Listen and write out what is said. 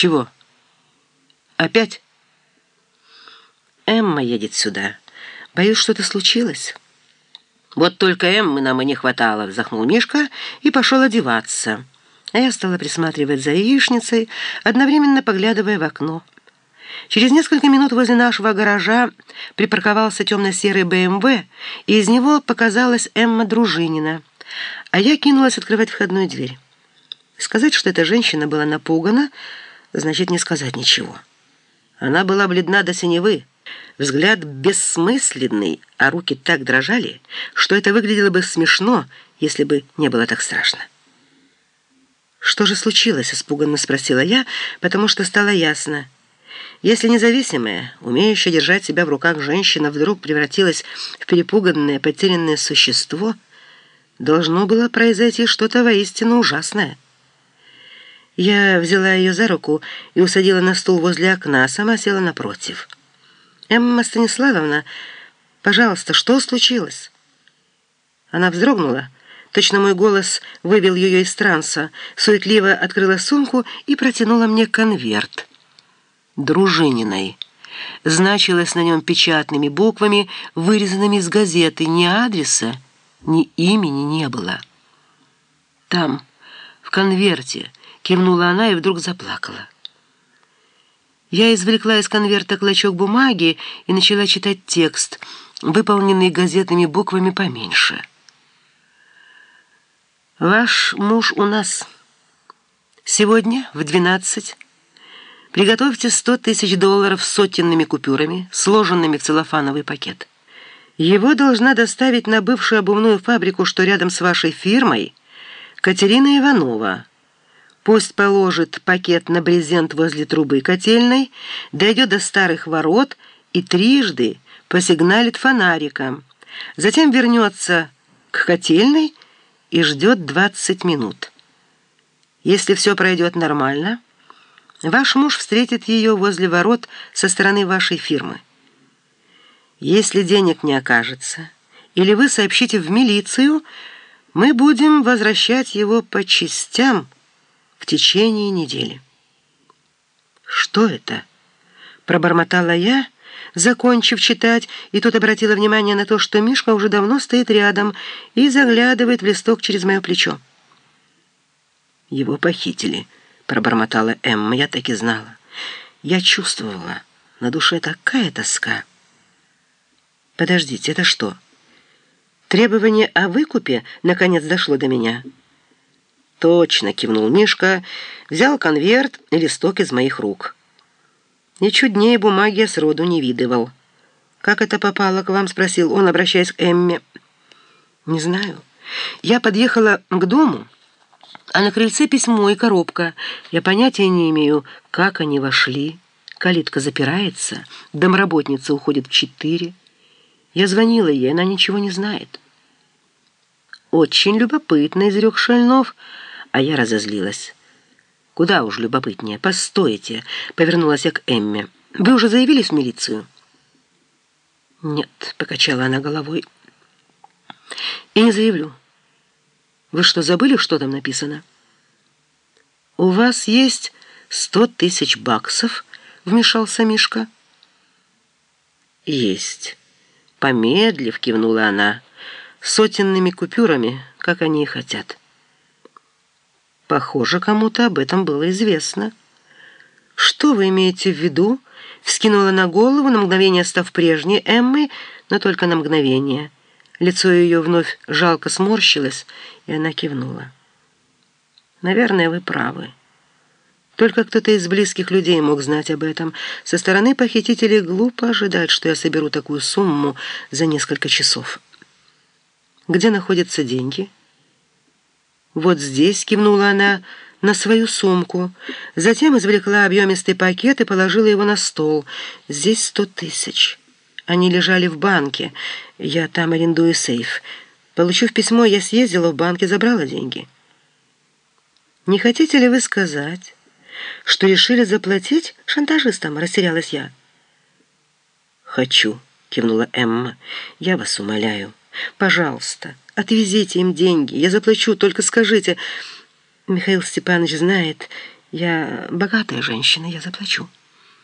Чего? Опять? Эмма едет сюда. Боюсь, что-то случилось. Вот только Эммы нам и не хватало, вздохнул Мишка и пошел одеваться. А я стала присматривать за яичницей, одновременно поглядывая в окно. Через несколько минут возле нашего гаража припарковался темно-серый БМВ, и из него показалась Эмма Дружинина, а я кинулась открывать входную дверь. Сказать, что эта женщина была напугана, значит не сказать ничего. Она была бледна до синевы, взгляд бессмысленный, а руки так дрожали, что это выглядело бы смешно, если бы не было так страшно. «Что же случилось?» — испуганно спросила я, потому что стало ясно. Если независимая, умеющая держать себя в руках женщина вдруг превратилась в перепуганное, потерянное существо, должно было произойти что-то воистину ужасное. Я взяла ее за руку и усадила на стул возле окна, а сама села напротив. «Эмма Станиславовна, пожалуйста, что случилось?» Она вздрогнула. Точно мой голос вывел ее из транса, суетливо открыла сумку и протянула мне конверт. Дружининой. Значилось на нем печатными буквами, вырезанными из газеты. Ни адреса, ни имени не было. Там, в конверте, кивнула она и вдруг заплакала. Я извлекла из конверта клочок бумаги и начала читать текст, выполненный газетными буквами поменьше. «Ваш муж у нас. Сегодня в двенадцать приготовьте сто тысяч долларов сотенными купюрами, сложенными в целлофановый пакет. Его должна доставить на бывшую обувную фабрику, что рядом с вашей фирмой, Катерина Иванова». Пусть положит пакет на брезент возле трубы котельной, дойдет до старых ворот и трижды посигналит фонариком. Затем вернется к котельной и ждет 20 минут. Если все пройдет нормально, ваш муж встретит ее возле ворот со стороны вашей фирмы. Если денег не окажется, или вы сообщите в милицию, мы будем возвращать его по частям, в течение недели. «Что это?» — пробормотала я, закончив читать, и тут обратила внимание на то, что Мишка уже давно стоит рядом и заглядывает в листок через мое плечо. «Его похитили», — пробормотала Эмма, я так и знала. Я чувствовала, на душе такая тоска. «Подождите, это что?» Требование о выкупе наконец дошло до меня. «Точно!» — кивнул Мишка, взял конверт и листок из моих рук. «И чуднее бумаги я сроду не видывал». «Как это попало к вам?» — спросил он, обращаясь к Эмме. «Не знаю. Я подъехала к дому, а на крыльце письмо и коробка. Я понятия не имею, как они вошли. Калитка запирается, домработница уходит в четыре. Я звонила ей, она ничего не знает». «Очень любопытно», — изрек Шальнов, — а я разозлилась. «Куда уж любопытнее. Постойте!» — повернулась я к Эмме. «Вы уже заявились в милицию?» «Нет», — покачала она головой. «И не заявлю. Вы что, забыли, что там написано?» «У вас есть сто тысяч баксов?» — вмешался Мишка. «Есть». Помедлив, кивнула она, сотенными купюрами, как они и хотят. Похоже, кому-то об этом было известно. «Что вы имеете в виду?» Вскинула на голову, на мгновение став прежней Эммой, но только на мгновение. Лицо ее вновь жалко сморщилось, и она кивнула. «Наверное, вы правы. Только кто-то из близких людей мог знать об этом. Со стороны похитителей глупо ожидать, что я соберу такую сумму за несколько часов. Где находятся деньги?» «Вот здесь», — кивнула она на свою сумку. Затем извлекла объемистый пакет и положила его на стол. «Здесь сто тысяч. Они лежали в банке. Я там арендую сейф. Получив письмо, я съездила в банк и забрала деньги». «Не хотите ли вы сказать, что решили заплатить шантажистам?» — растерялась я. «Хочу», — кивнула Эмма. «Я вас умоляю. Пожалуйста». Отвезите им деньги, я заплачу, только скажите. Михаил Степанович знает, Я богатая женщина, я заплачу».